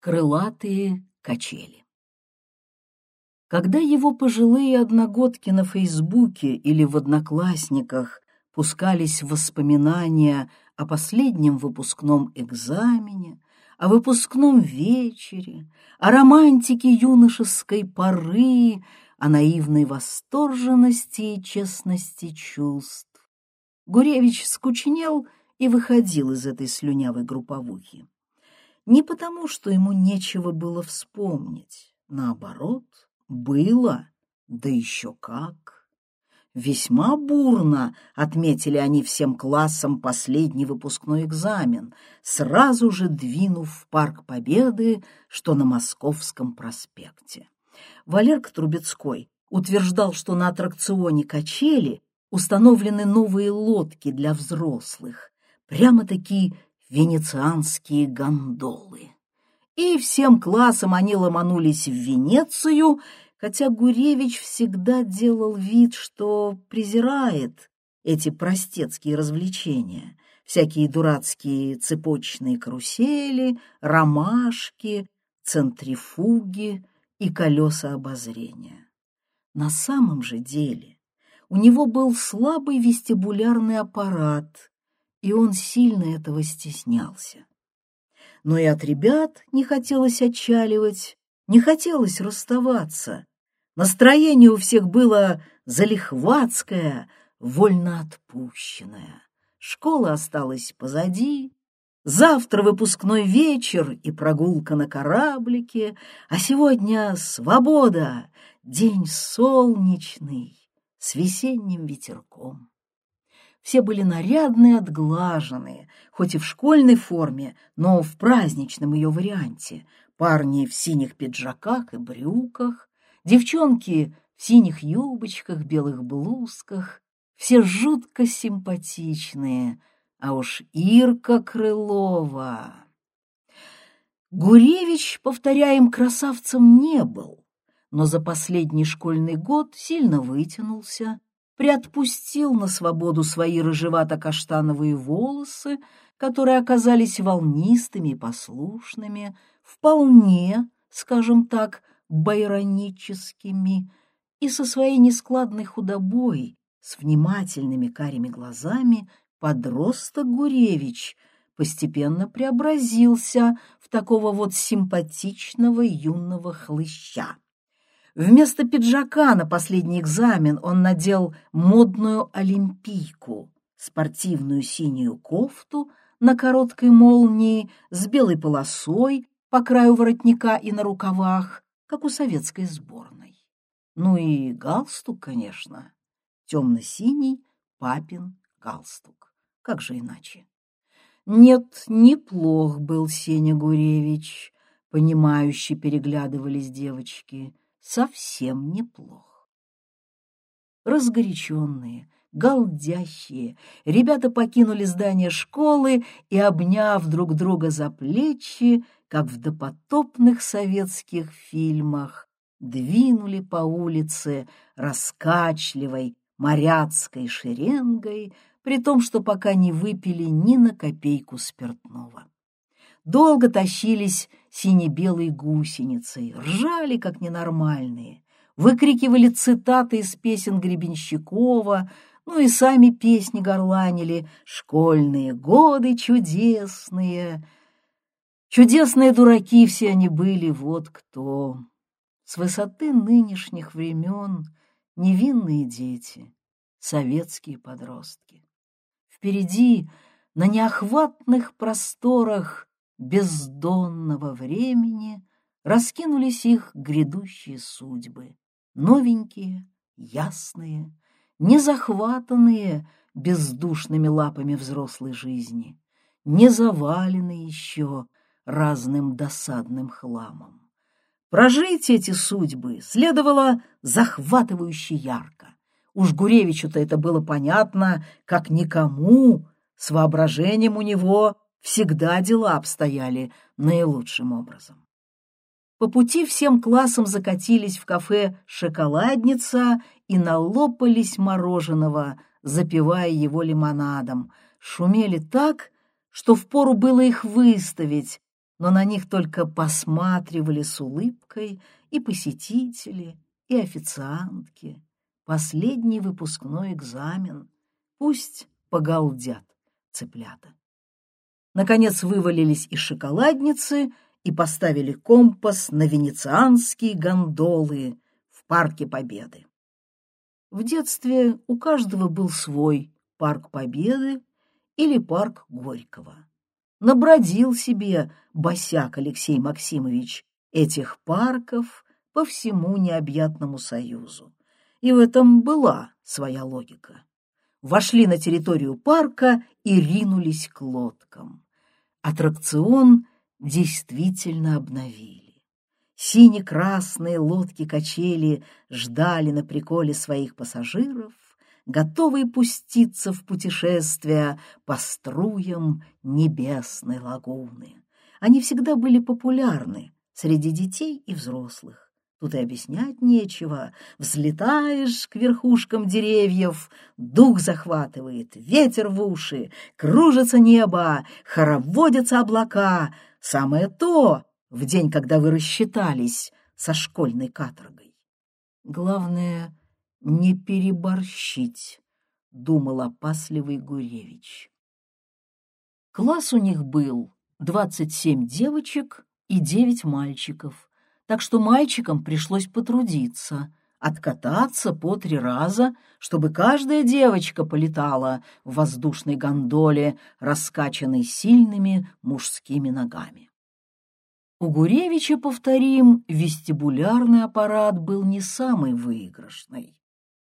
Крылатые качели. Когда его пожилые одногодки на Фейсбуке или в Одноклассниках пускались в воспоминания о последнем выпускном экзамене, о выпускном вечере, о романтике юношеской поры, о наивной восторженности и честности чувств, Гуревич скучнел и выходил из этой слюнявой групповухи. Не потому, что ему нечего было вспомнить. Наоборот, было, да еще как. Весьма бурно отметили они всем классом последний выпускной экзамен, сразу же двинув в Парк Победы, что на Московском проспекте. Валерка Трубецкой утверждал, что на аттракционе качели установлены новые лодки для взрослых, прямо-таки венецианские гондолы. И всем классом они ломанулись в Венецию, хотя Гуревич всегда делал вид, что презирает эти простецкие развлечения, всякие дурацкие цепочные карусели, ромашки, центрифуги и колеса обозрения. На самом же деле у него был слабый вестибулярный аппарат, и он сильно этого стеснялся. Но и от ребят не хотелось отчаливать, не хотелось расставаться. Настроение у всех было залихватское, вольно отпущенное. Школа осталась позади, завтра выпускной вечер и прогулка на кораблике, а сегодня свобода, день солнечный, с весенним ветерком. Все были нарядные, отглаженные, хоть и в школьной форме, но в праздничном ее варианте. Парни в синих пиджаках и брюках, девчонки в синих юбочках, белых блузках. Все жутко симпатичные, а уж Ирка Крылова. Гуревич, повторяем, красавцем не был, но за последний школьный год сильно вытянулся, приотпустил на свободу свои рыжевато-каштановые волосы, которые оказались волнистыми и послушными, вполне, скажем так, байроническими, и со своей нескладной худобой, с внимательными карими глазами, подросток Гуревич постепенно преобразился в такого вот симпатичного юного хлыща. Вместо пиджака на последний экзамен он надел модную олимпийку, спортивную синюю кофту на короткой молнии с белой полосой по краю воротника и на рукавах, как у советской сборной. Ну и галстук, конечно, темно-синий папин галстук. Как же иначе? Нет, неплох был Сеня Гуревич, понимающе переглядывались девочки — совсем неплох. Разгоряченные, галдящие, ребята покинули здание школы и, обняв друг друга за плечи, как в допотопных советских фильмах, двинули по улице раскачливой моряцкой шеренгой, при том, что пока не выпили ни на копейку спиртного. Долго тащились сине-белой гусеницей, ржали, как ненормальные, выкрикивали цитаты из песен Гребенщикова, ну и сами песни горланили «Школьные годы чудесные». Чудесные дураки все они были, вот кто. С высоты нынешних времен невинные дети, советские подростки. Впереди, на неохватных просторах, бездонного времени раскинулись их грядущие судьбы, новенькие, ясные, не захватанные бездушными лапами взрослой жизни, не заваленные еще разным досадным хламом. Прожить эти судьбы следовало захватывающе ярко. Уж Гуревичу-то это было понятно, как никому, с воображением у него всегда дела обстояли наилучшим образом. По пути всем классом закатились в кафе «Шоколадница» и налопались мороженого, запивая его лимонадом. Шумели так, что впору было их выставить, но на них только посматривали с улыбкой и посетители, и официантки. Последний выпускной экзамен. Пусть погалдят цыплята. Наконец вывалились из шоколадницы и поставили компас на венецианские гондолы в Парке Победы. В детстве у каждого был свой Парк Победы или Парк Горького. Набродил себе босяк Алексей Максимович этих парков по всему необъятному союзу. И в этом была своя логика. Вошли на территорию парка и ринулись к лодкам. Аттракцион действительно обновили. Сине-красные лодки-качели ждали на приколе своих пассажиров, готовые пуститься в путешествие по струям небесной лагуны. Они всегда были популярны среди детей и взрослых. Тут и объяснять нечего. Взлетаешь к верхушкам деревьев, дух захватывает, ветер в уши, кружится небо, хороводятся облака. Самое то в день, когда вы рассчитались со школьной каторгой. Главное — не переборщить, — думал опасливый Гуревич. Класс у них был двадцать семь девочек и девять мальчиков так что мальчикам пришлось потрудиться, откататься по три раза, чтобы каждая девочка полетала в воздушной гондоле, раскачанной сильными мужскими ногами. У Гуревича, повторим, вестибулярный аппарат был не самый выигрышный,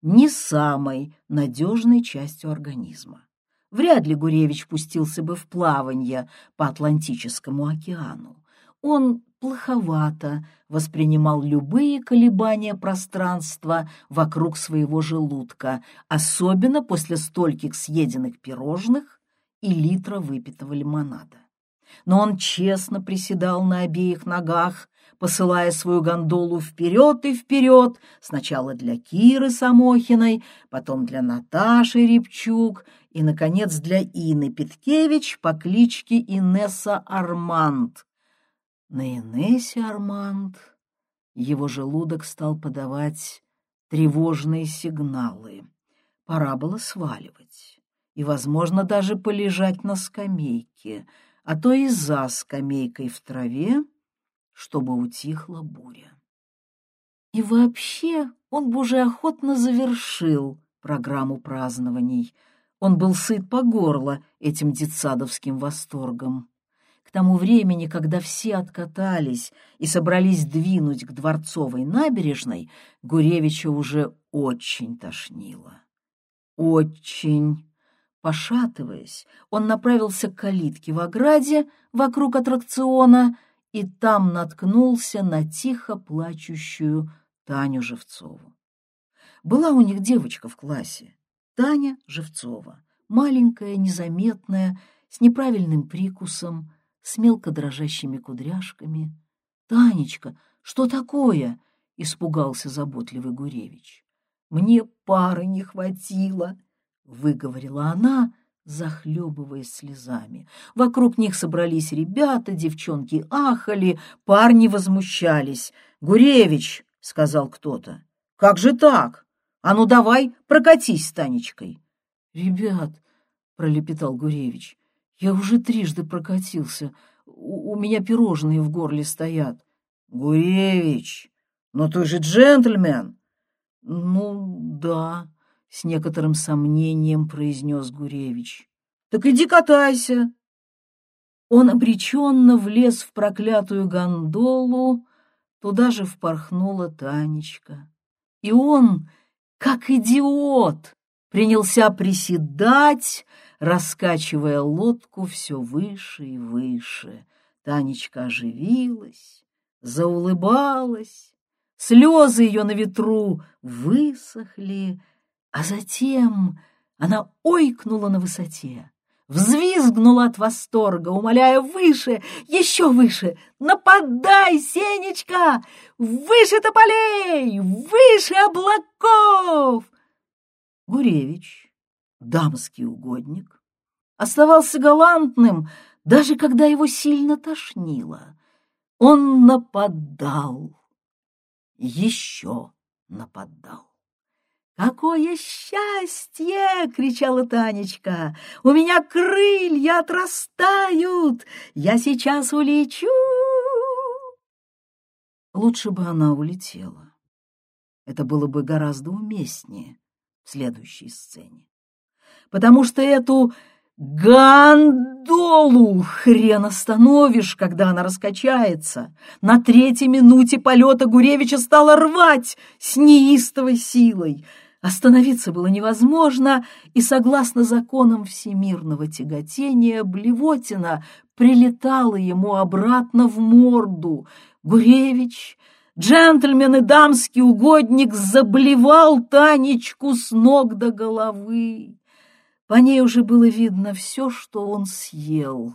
не самой надежной частью организма. Вряд ли Гуревич пустился бы в плавание по Атлантическому океану. Он плоховато воспринимал любые колебания пространства вокруг своего желудка, особенно после стольких съеденных пирожных и литра выпитого лимонада. Но он честно приседал на обеих ногах, посылая свою гондолу вперед и вперед, сначала для Киры Самохиной, потом для Наташи Репчук и, наконец, для Ины Петкевич по кличке Инесса Арманд, на Инессе Арманд его желудок стал подавать тревожные сигналы. Пора было сваливать и, возможно, даже полежать на скамейке, а то и за скамейкой в траве, чтобы утихла буря. И вообще он бы уже охотно завершил программу празднований. Он был сыт по горло этим детсадовским восторгом. К тому времени, когда все откатались и собрались двинуть к Дворцовой набережной, Гуревича уже очень тошнило. Очень. Пошатываясь, он направился к калитке в ограде вокруг аттракциона и там наткнулся на тихо плачущую Таню Живцову. Была у них девочка в классе, Таня Живцова, маленькая, незаметная, с неправильным прикусом, с мелко дрожащими кудряшками. «Танечка, что такое?» — испугался заботливый Гуревич. «Мне пары не хватило», — выговорила она, захлебываясь слезами. Вокруг них собрались ребята, девчонки ахали, парни возмущались. «Гуревич!» — сказал кто-то. «Как же так? А ну давай прокатись с Танечкой!» «Ребят!» — пролепетал Гуревич. Я уже трижды прокатился. У, у меня пирожные в горле стоят. Гуревич, но ты же джентльмен. Ну, да, с некоторым сомнением произнес Гуревич. Так иди катайся. Он обреченно влез в проклятую гондолу, туда же впорхнула Танечка. И он, как идиот, принялся приседать, раскачивая лодку все выше и выше. Танечка оживилась, заулыбалась, слезы ее на ветру высохли, а затем она ойкнула на высоте, взвизгнула от восторга, умоляя выше, еще выше. «Нападай, Сенечка! Выше тополей! Выше облаков!» Гуревич, дамский угодник, оставался галантным Даже когда его сильно тошнило, он нападал, еще нападал. «Какое счастье!» — кричала Танечка. «У меня крылья отрастают! Я сейчас улечу!» Лучше бы она улетела. Это было бы гораздо уместнее следующей сцене. Потому что эту Гондолу хрен остановишь, когда она раскачается. На третьей минуте полета Гуревича стало рвать с неистовой силой. Остановиться было невозможно, и, согласно законам всемирного тяготения, блевотина прилетала ему обратно в морду. Гуревич, джентльмен и дамский угодник, заблевал Танечку с ног до головы. По ней уже было видно все, что он съел.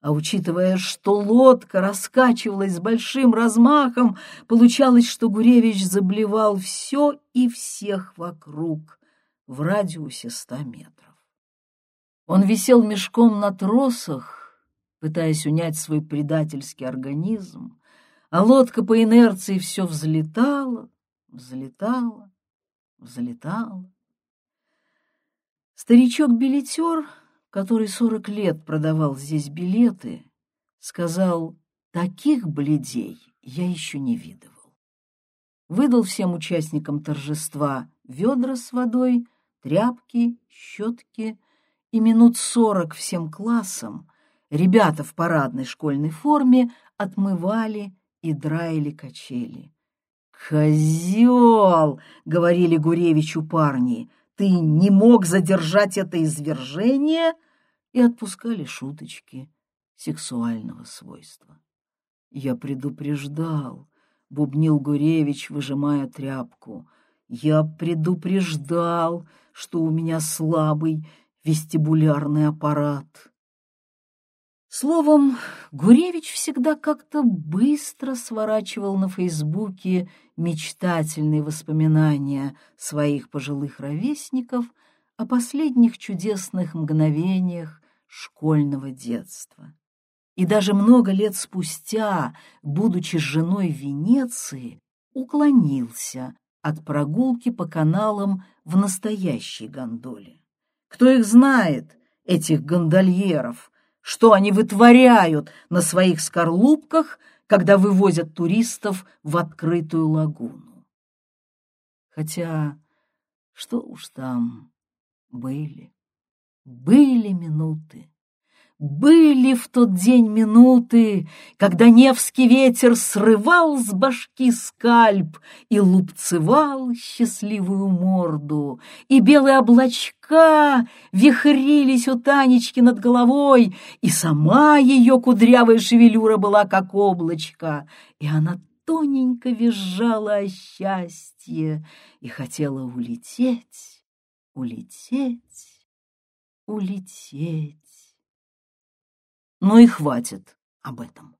А учитывая, что лодка раскачивалась с большим размахом, получалось, что Гуревич заблевал все и всех вокруг в радиусе ста метров. Он висел мешком на тросах, пытаясь унять свой предательский организм, а лодка по инерции все взлетала, взлетала, взлетала. Старичок-билетер, который сорок лет продавал здесь билеты, сказал, таких бледей я еще не видывал. Выдал всем участникам торжества ведра с водой, тряпки, щетки, и минут сорок всем классам ребята в парадной школьной форме отмывали и драили качели. «Козел!» — говорили Гуревичу парни — ты не мог задержать это извержение, и отпускали шуточки сексуального свойства. Я предупреждал, — бубнил Гуревич, выжимая тряпку. Я предупреждал, что у меня слабый вестибулярный аппарат. Словом, Гуревич всегда как-то быстро сворачивал на Фейсбуке мечтательные воспоминания своих пожилых ровесников о последних чудесных мгновениях школьного детства. И даже много лет спустя, будучи женой Венеции, уклонился от прогулки по каналам в настоящей гондоле. Кто их знает, этих гондольеров, что они вытворяют на своих скорлупках, когда вывозят туристов в открытую лагуну. Хотя, что уж там, были, были минуты, были в тот день минуты, когда Невский ветер срывал с башки скальп и лупцевал счастливую морду, и белые облачка вихрились у Танечки над головой, и сама ее кудрявая шевелюра была как облачко, и она тоненько визжала о счастье и хотела улететь, улететь, улететь. Ну и хватит об этом.